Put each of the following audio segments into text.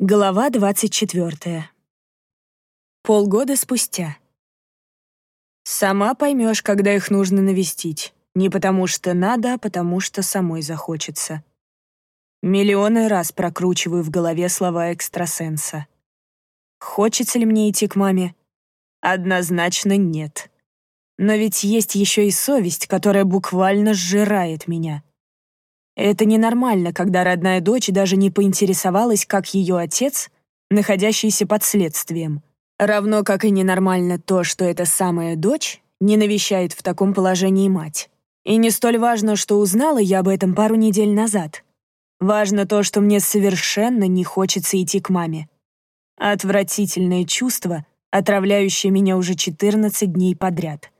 Глава 24. Полгода спустя. Сама поймешь, когда их нужно навестить. Не потому что надо, а потому что самой захочется. Миллионы раз прокручиваю в голове слова экстрасенса. Хочется ли мне идти к маме? Однозначно нет. Но ведь есть еще и совесть, которая буквально сжирает меня. Это ненормально, когда родная дочь даже не поинтересовалась, как ее отец, находящийся под следствием. Равно как и ненормально то, что эта самая дочь не навещает в таком положении мать. И не столь важно, что узнала я об этом пару недель назад. Важно то, что мне совершенно не хочется идти к маме. Отвратительное чувство, отравляющее меня уже 14 дней подряд —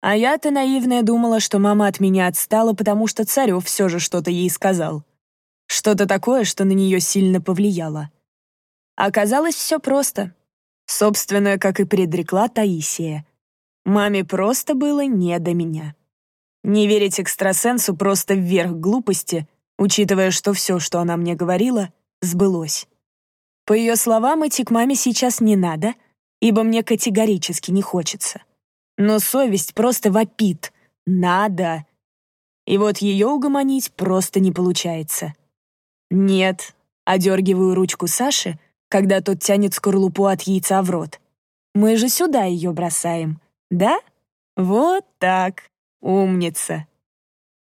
а я-то наивная думала, что мама от меня отстала, потому что Царев все же что-то ей сказал. Что-то такое, что на нее сильно повлияло. Оказалось, все просто. Собственно, как и предрекла Таисия. Маме просто было не до меня. Не верить экстрасенсу просто вверх глупости, учитывая, что все, что она мне говорила, сбылось. По ее словам, идти к маме сейчас не надо, ибо мне категорически не хочется но совесть просто вопит. Надо. И вот ее угомонить просто не получается. Нет, одергиваю ручку Саши, когда тот тянет скорлупу от яйца в рот. Мы же сюда ее бросаем, да? Вот так. Умница.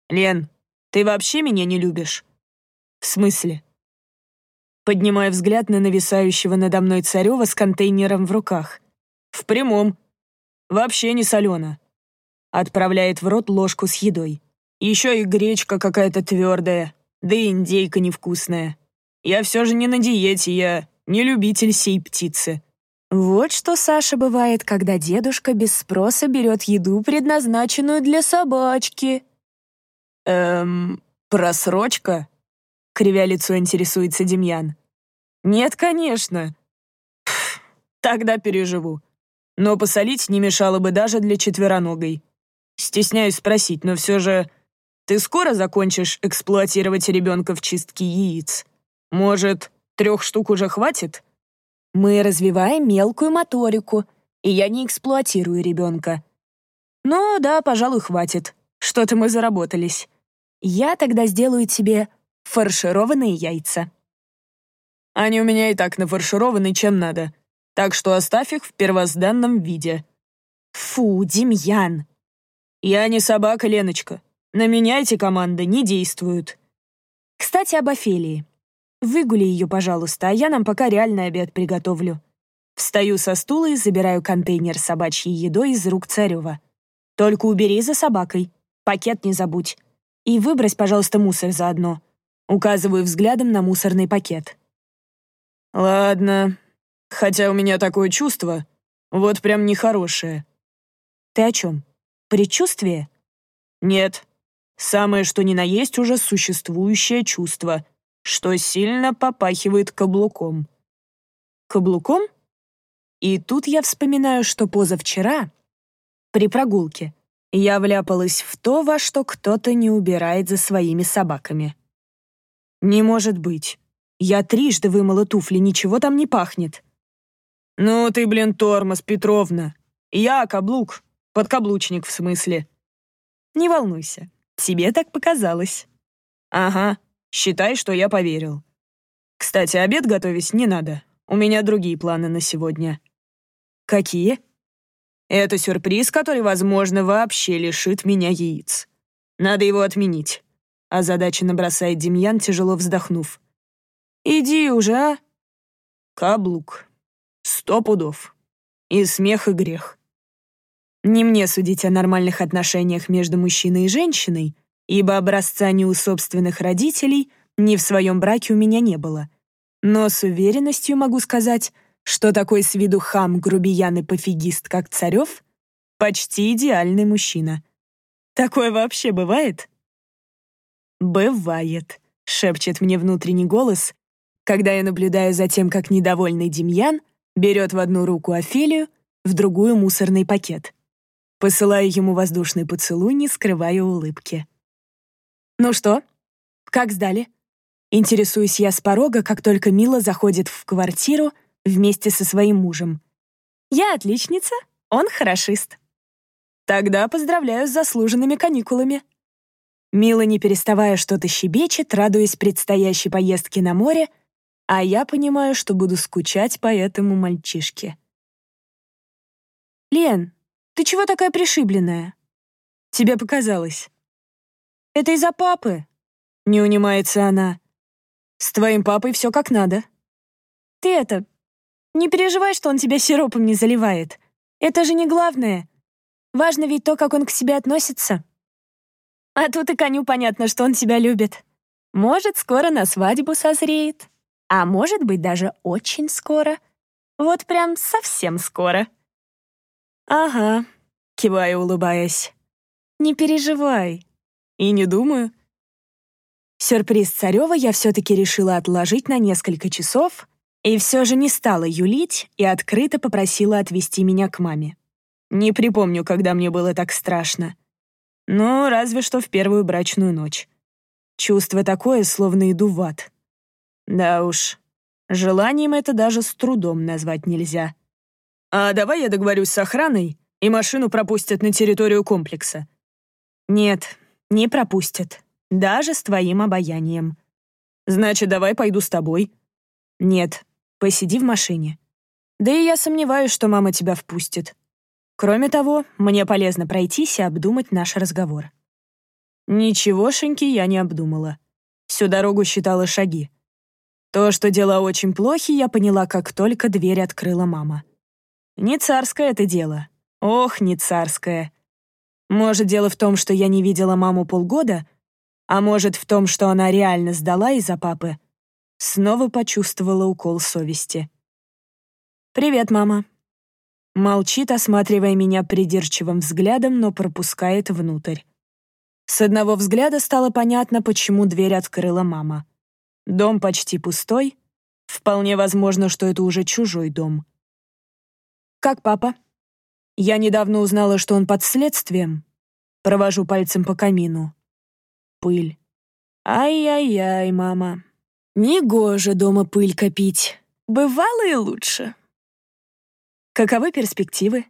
Лен, ты вообще меня не любишь? В смысле? Поднимая взгляд на нависающего надо мной Царева с контейнером в руках. В прямом. Вообще не солено. Отправляет в рот ложку с едой. Еще и гречка какая-то твердая, да и индейка невкусная. Я все же не на диете, я не любитель сей птицы. Вот что Саша бывает, когда дедушка без спроса берет еду, предназначенную для собачки. Эм, просрочка? Кривя лицо интересуется Демьян. Нет, конечно. Пф, тогда переживу. Но посолить не мешало бы даже для четвероногой. Стесняюсь спросить, но все же... Ты скоро закончишь эксплуатировать ребенка в чистке яиц? Может, трех штук уже хватит? Мы развиваем мелкую моторику, и я не эксплуатирую ребенка. Ну да, пожалуй, хватит. Что-то мы заработались. Я тогда сделаю тебе фаршированные яйца. Они у меня и так нафаршированы чем надо так что оставь их в первозданном виде». «Фу, Демьян!» «Я не собака, Леночка. На меня эти команды не действуют». «Кстати, об Офелии. Выгули ее, пожалуйста, а я нам пока реальный обед приготовлю». Встаю со стула и забираю контейнер с собачьей едой из рук Царева. «Только убери за собакой. Пакет не забудь. И выбрось, пожалуйста, мусор заодно». Указываю взглядом на мусорный пакет. «Ладно», Хотя у меня такое чувство, вот прям нехорошее. Ты о чем? Предчувствие? Нет. Самое что ни на есть уже существующее чувство, что сильно попахивает каблуком. Каблуком? И тут я вспоминаю, что позавчера, при прогулке, я вляпалась в то, во что кто-то не убирает за своими собаками. Не может быть. Я трижды вымыла туфли, ничего там не пахнет. «Ну ты, блин, тормоз, Петровна. Я каблук. Подкаблучник, в смысле». «Не волнуйся. Тебе так показалось». «Ага. Считай, что я поверил. Кстати, обед готовить не надо. У меня другие планы на сегодня». «Какие?» «Это сюрприз, который, возможно, вообще лишит меня яиц. Надо его отменить». Озадаченно бросает Демьян, тяжело вздохнув. «Иди уже, а?» «Каблук», Сто пудов. И смех, и грех. Не мне судить о нормальных отношениях между мужчиной и женщиной, ибо образца ни у собственных родителей, ни в своем браке у меня не было. Но с уверенностью могу сказать, что такой с виду хам, грубиян и пофигист, как Царев, почти идеальный мужчина. Такое вообще бывает? «Бывает», — шепчет мне внутренний голос, когда я наблюдаю за тем, как недовольный Демьян — берет в одну руку Офелию, в другую мусорный пакет. Посылаю ему воздушный поцелуй, не скрывая улыбки. «Ну что, как сдали?» Интересуюсь я с порога, как только Мила заходит в квартиру вместе со своим мужем. Я отличница, он хорошист. Тогда поздравляю с заслуженными каникулами. Мила, не переставая что-то щебечет, радуясь предстоящей поездке на море, а я понимаю, что буду скучать по этому мальчишке. «Лен, ты чего такая пришибленная?» «Тебе показалось». «Это из-за папы», — не унимается она. «С твоим папой все как надо». «Ты это, не переживай, что он тебя сиропом не заливает. Это же не главное. Важно ведь то, как он к себе относится». А тут и коню понятно, что он тебя любит. Может, скоро на свадьбу созреет. А может быть, даже очень скоро. Вот прям совсем скоро. «Ага», — киваю, улыбаясь. «Не переживай». «И не думаю». Сюрприз Царева я все-таки решила отложить на несколько часов и все же не стала юлить и открыто попросила отвезти меня к маме. Не припомню, когда мне было так страшно. Ну, разве что в первую брачную ночь. Чувство такое, словно иду в ад. Да уж, желанием это даже с трудом назвать нельзя. А давай я договорюсь с охраной, и машину пропустят на территорию комплекса. Нет, не пропустят. Даже с твоим обаянием. Значит, давай пойду с тобой. Нет, посиди в машине. Да и я сомневаюсь, что мама тебя впустит. Кроме того, мне полезно пройтись и обдумать наш разговор. Ничегошеньки я не обдумала. Всю дорогу считала шаги. То, что дела очень плохи, я поняла, как только дверь открыла мама. Не царское это дело. Ох, не царское. Может, дело в том, что я не видела маму полгода, а может, в том, что она реально сдала из-за папы. Снова почувствовала укол совести. «Привет, мама», Молчит, осматривая меня придирчивым взглядом, но пропускает внутрь. С одного взгляда стало понятно, почему дверь открыла мама. Дом почти пустой. Вполне возможно, что это уже чужой дом. «Как папа?» Я недавно узнала, что он под следствием. Провожу пальцем по камину. Пыль. Ай-яй-яй, мама. Негоже дома пыль копить. Бывало и лучше. Каковы перспективы?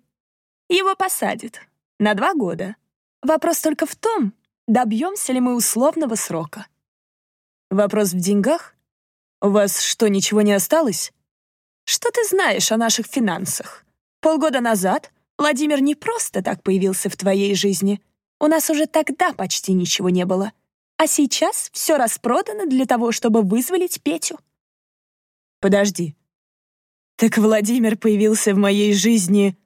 Его посадят. На два года. Вопрос только в том, добьемся ли мы условного срока. Вопрос в деньгах? У вас что, ничего не осталось? Что ты знаешь о наших финансах? Полгода назад Владимир не просто так появился в твоей жизни. У нас уже тогда почти ничего не было. А сейчас все распродано для того, чтобы вызволить Петю. Подожди, так Владимир появился в моей жизни...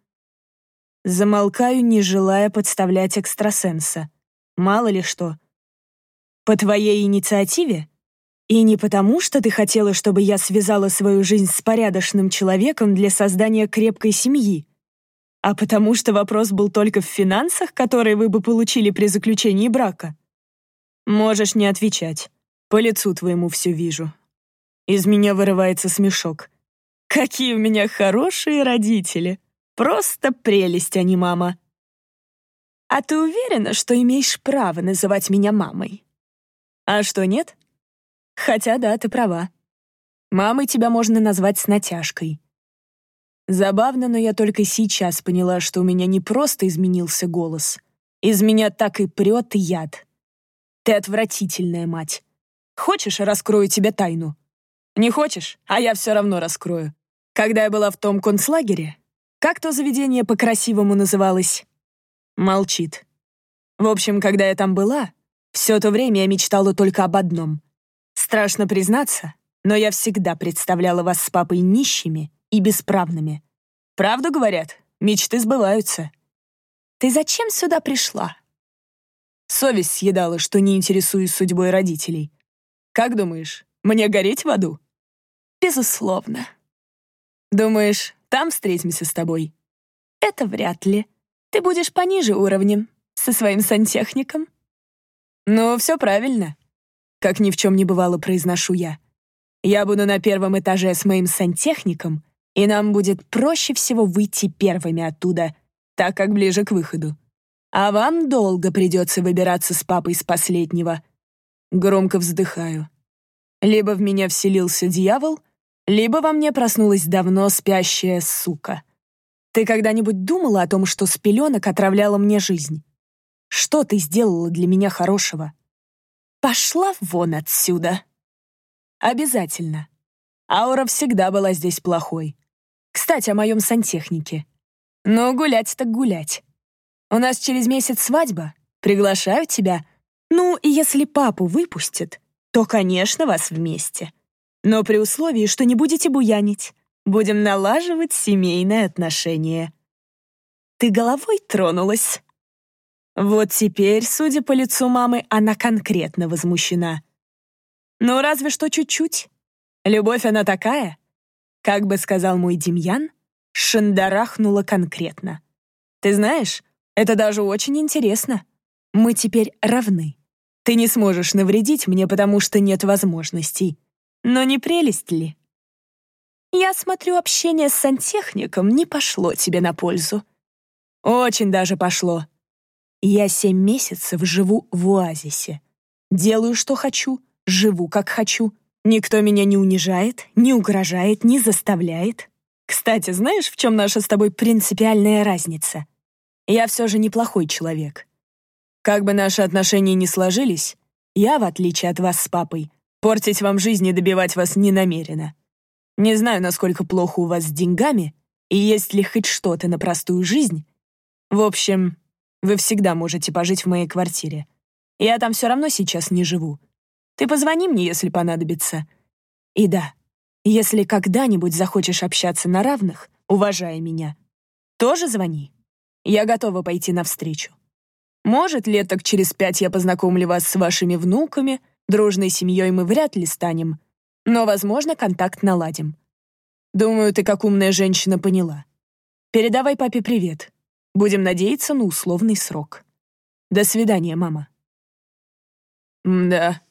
Замолкаю, не желая подставлять экстрасенса. Мало ли что. По твоей инициативе? И не потому, что ты хотела, чтобы я связала свою жизнь с порядочным человеком для создания крепкой семьи, а потому что вопрос был только в финансах, которые вы бы получили при заключении брака. Можешь не отвечать. По лицу твоему все вижу. Из меня вырывается смешок. Какие у меня хорошие родители. Просто прелесть, а не мама. А ты уверена, что имеешь право называть меня мамой? А что, нет? Хотя да, ты права. Мамой тебя можно назвать с натяжкой. Забавно, но я только сейчас поняла, что у меня не просто изменился голос. Из меня так и прет яд. Ты отвратительная мать. Хочешь, раскрою тебе тайну? Не хочешь, а я все равно раскрою. Когда я была в том концлагере, как то заведение по-красивому называлось? Молчит. В общем, когда я там была, все то время я мечтала только об одном. Страшно признаться, но я всегда представляла вас с папой нищими и бесправными. Правду говорят, мечты сбываются. Ты зачем сюда пришла? Совесть съедала, что не интересуюсь судьбой родителей. Как думаешь, мне гореть в аду? Безусловно. Думаешь, там встретимся с тобой? Это вряд ли. Ты будешь пониже уровнем, со своим сантехником. Ну, все правильно. Как ни в чем не бывало, произношу я. Я буду на первом этаже с моим сантехником, и нам будет проще всего выйти первыми оттуда, так как ближе к выходу. А вам долго придется выбираться с папой с последнего. Громко вздыхаю. Либо в меня вселился дьявол, либо во мне проснулась давно спящая сука. Ты когда-нибудь думала о том, что с пеленок отравляла мне жизнь? Что ты сделала для меня хорошего? Пошла вон отсюда. Обязательно. Аура всегда была здесь плохой. Кстати, о моем сантехнике. Ну, гулять так гулять. У нас через месяц свадьба. Приглашаю тебя. Ну, и если папу выпустят, то, конечно, вас вместе. Но при условии, что не будете буянить. Будем налаживать семейные отношения. Ты головой тронулась? Вот теперь, судя по лицу мамы, она конкретно возмущена. Ну, разве что чуть-чуть. Любовь она такая. Как бы сказал мой Демьян, шандарахнула конкретно. Ты знаешь, это даже очень интересно. Мы теперь равны. Ты не сможешь навредить мне, потому что нет возможностей. Но не прелесть ли? Я смотрю, общение с сантехником не пошло тебе на пользу. Очень даже пошло. Я семь месяцев живу в оазисе. Делаю, что хочу, живу, как хочу. Никто меня не унижает, не угрожает, не заставляет. Кстати, знаешь, в чем наша с тобой принципиальная разница? Я все же неплохой человек. Как бы наши отношения ни сложились, я, в отличие от вас с папой, портить вам жизнь и добивать вас не намерена. Не знаю, насколько плохо у вас с деньгами и есть ли хоть что-то на простую жизнь. В общем, вы всегда можете пожить в моей квартире. Я там все равно сейчас не живу. Ты позвони мне, если понадобится. И да, если когда-нибудь захочешь общаться на равных, уважая меня, тоже звони. Я готова пойти навстречу. Может, лет так через пять я познакомлю вас с вашими внуками, дружной семьей мы вряд ли станем, но, возможно, контакт наладим. Думаю, ты как умная женщина поняла. Передавай папе привет. Будем надеяться на условный срок. До свидания, мама. да.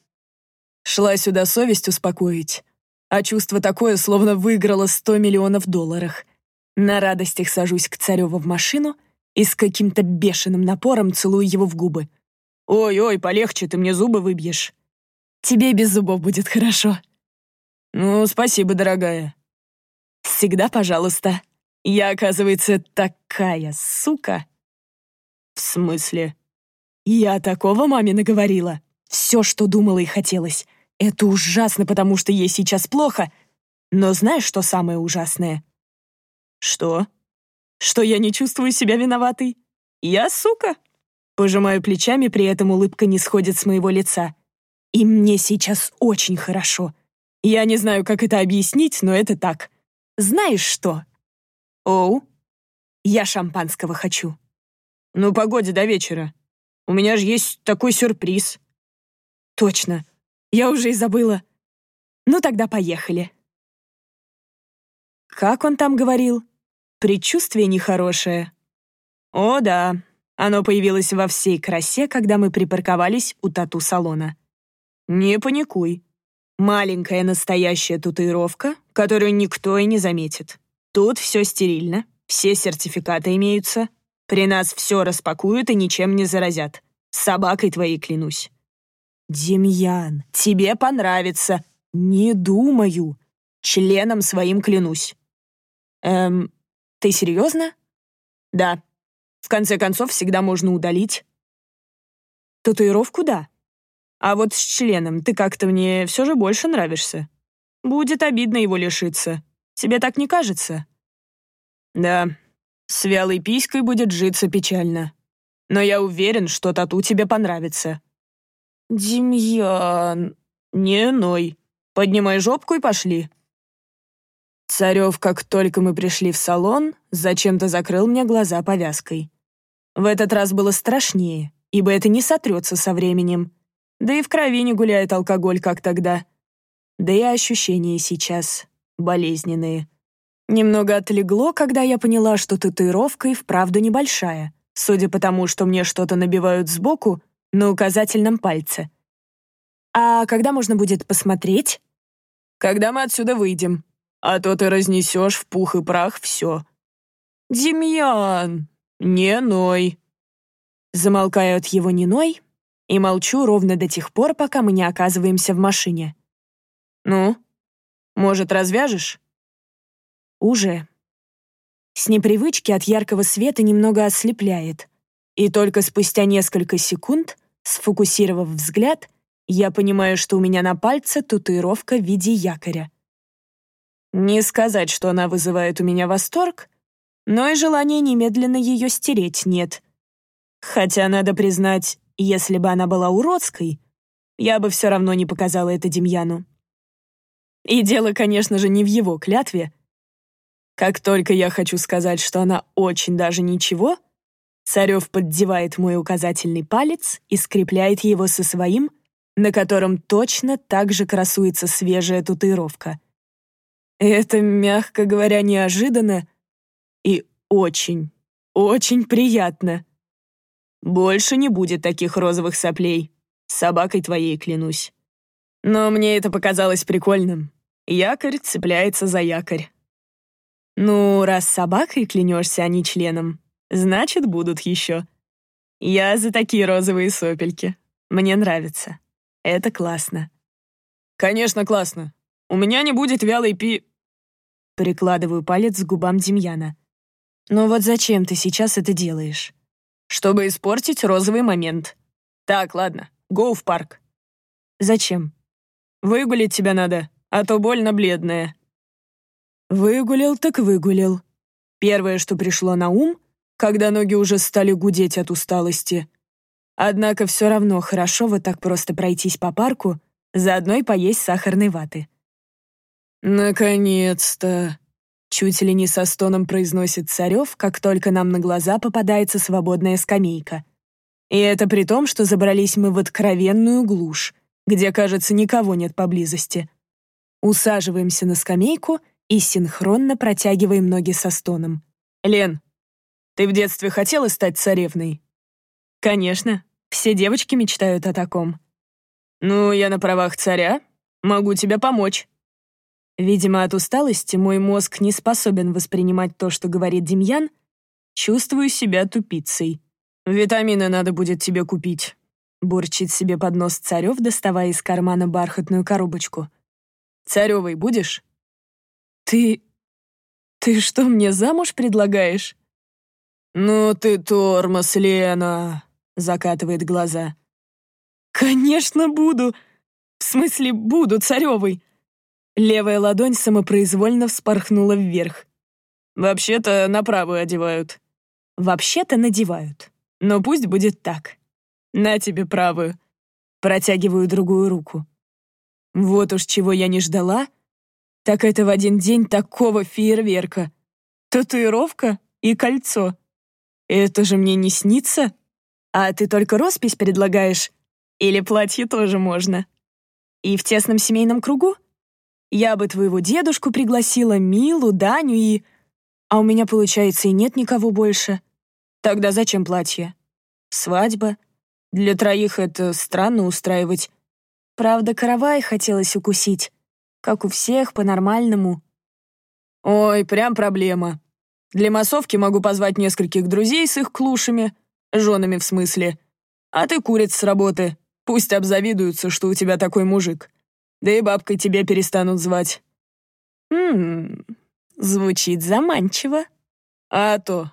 Шла сюда совесть успокоить, а чувство такое, словно выиграла сто миллионов долларов. На радостях сажусь к Царёву в машину и с каким-то бешеным напором целую его в губы. «Ой-ой, полегче, ты мне зубы выбьешь». «Тебе без зубов будет хорошо», «Ну, спасибо, дорогая». «Всегда пожалуйста. Я, оказывается, такая сука». «В смысле?» «Я такого маме наговорила. Все, что думала и хотелось. Это ужасно, потому что ей сейчас плохо. Но знаешь, что самое ужасное?» «Что?» «Что я не чувствую себя виноватой. Я сука». Пожимаю плечами, при этом улыбка не сходит с моего лица. И мне сейчас очень хорошо. Я не знаю, как это объяснить, но это так. Знаешь что? Оу, я шампанского хочу. Ну, погоди до вечера. У меня же есть такой сюрприз. Точно. Я уже и забыла. Ну, тогда поехали. Как он там говорил? Предчувствие нехорошее. О, да. Оно появилось во всей красе, когда мы припарковались у тату-салона. Не паникуй. Маленькая настоящая татуировка, которую никто и не заметит. Тут все стерильно, все сертификаты имеются. При нас все распакуют и ничем не заразят. С собакой твоей клянусь. Демьян, тебе понравится. Не думаю. Членом своим клянусь. Эм, ты серьезно? Да. В конце концов, всегда можно удалить. Татуировку да. А вот с членом ты как-то мне все же больше нравишься. Будет обидно его лишиться. Тебе так не кажется? Да, с вялой писькой будет житься печально. Но я уверен, что тату тебе понравится. Демьян, не ной. Поднимай жопку и пошли. Царев, как только мы пришли в салон, зачем-то закрыл мне глаза повязкой. В этот раз было страшнее, ибо это не сотрется со временем. Да и в крови не гуляет алкоголь, как тогда. Да и ощущения сейчас болезненные. Немного отлегло, когда я поняла, что татуировка и вправду небольшая, судя по тому, что мне что-то набивают сбоку на указательном пальце. А когда можно будет посмотреть? Когда мы отсюда выйдем. А то ты разнесешь в пух и прах все. Демьян, не ной. Замолкаю от его неной, и молчу ровно до тех пор, пока мы не оказываемся в машине. Ну, может, развяжешь? Уже. С непривычки от яркого света немного ослепляет. И только спустя несколько секунд, сфокусировав взгляд, я понимаю, что у меня на пальце татуировка в виде якоря. Не сказать, что она вызывает у меня восторг, но и желания немедленно ее стереть нет. Хотя, надо признать, если бы она была уродской, я бы все равно не показала это Демьяну. И дело, конечно же, не в его клятве. Как только я хочу сказать, что она очень даже ничего, Царев поддевает мой указательный палец и скрепляет его со своим, на котором точно так же красуется свежая татуировка. Это, мягко говоря, неожиданно и очень, очень приятно. Больше не будет таких розовых соплей. Собакой твоей клянусь. Но мне это показалось прикольным. Якорь цепляется за якорь. Ну, раз собакой клянешься, а не членом, значит, будут еще. Я за такие розовые сопельки. Мне нравится. Это классно. Конечно, классно. У меня не будет вялой пи... Прикладываю палец к губам Демьяна. Но вот зачем ты сейчас это делаешь? Чтобы испортить розовый момент. Так, ладно, гоу в парк. Зачем? Выгулить тебя надо, а то больно бледная. Выгулил так выгулил. Первое, что пришло на ум, когда ноги уже стали гудеть от усталости. Однако все равно хорошо вот так просто пройтись по парку, заодно и поесть сахарной ваты. «Наконец-то!» Чуть ли не со стоном произносит Царев, как только нам на глаза попадается свободная скамейка. И это при том, что забрались мы в откровенную глушь, где, кажется, никого нет поблизости. Усаживаемся на скамейку и синхронно протягиваем ноги со стоном. «Лен, ты в детстве хотела стать царевной?» «Конечно. Все девочки мечтают о таком». «Ну, я на правах царя. Могу тебе помочь». Видимо, от усталости мой мозг не способен воспринимать то, что говорит Демьян. Чувствую себя тупицей. «Витамины надо будет тебе купить», — бурчит себе под нос Царев, доставая из кармана бархатную коробочку. «Царевой будешь?» «Ты... ты что, мне замуж предлагаешь?» «Ну ты тормоз, Лена», — закатывает глаза. «Конечно буду. В смысле, буду царевой. Левая ладонь самопроизвольно вспорхнула вверх. «Вообще-то на правую одевают». «Вообще-то надевают. Но пусть будет так. На тебе правую». Протягиваю другую руку. Вот уж чего я не ждала, так это в один день такого фейерверка. Татуировка и кольцо. Это же мне не снится. А ты только роспись предлагаешь? Или платье тоже можно? И в тесном семейном кругу? Я бы твоего дедушку пригласила, Милу, Даню и... А у меня, получается, и нет никого больше. Тогда зачем платье? Свадьба. Для троих это странно устраивать. Правда, каравай хотелось укусить. Как у всех, по-нормальному. Ой, прям проблема. Для массовки могу позвать нескольких друзей с их клушами. Женами, в смысле. А ты куриц с работы. Пусть обзавидуются, что у тебя такой мужик. Да и бабкой тебя перестанут звать». «Ммм, звучит заманчиво». «А то,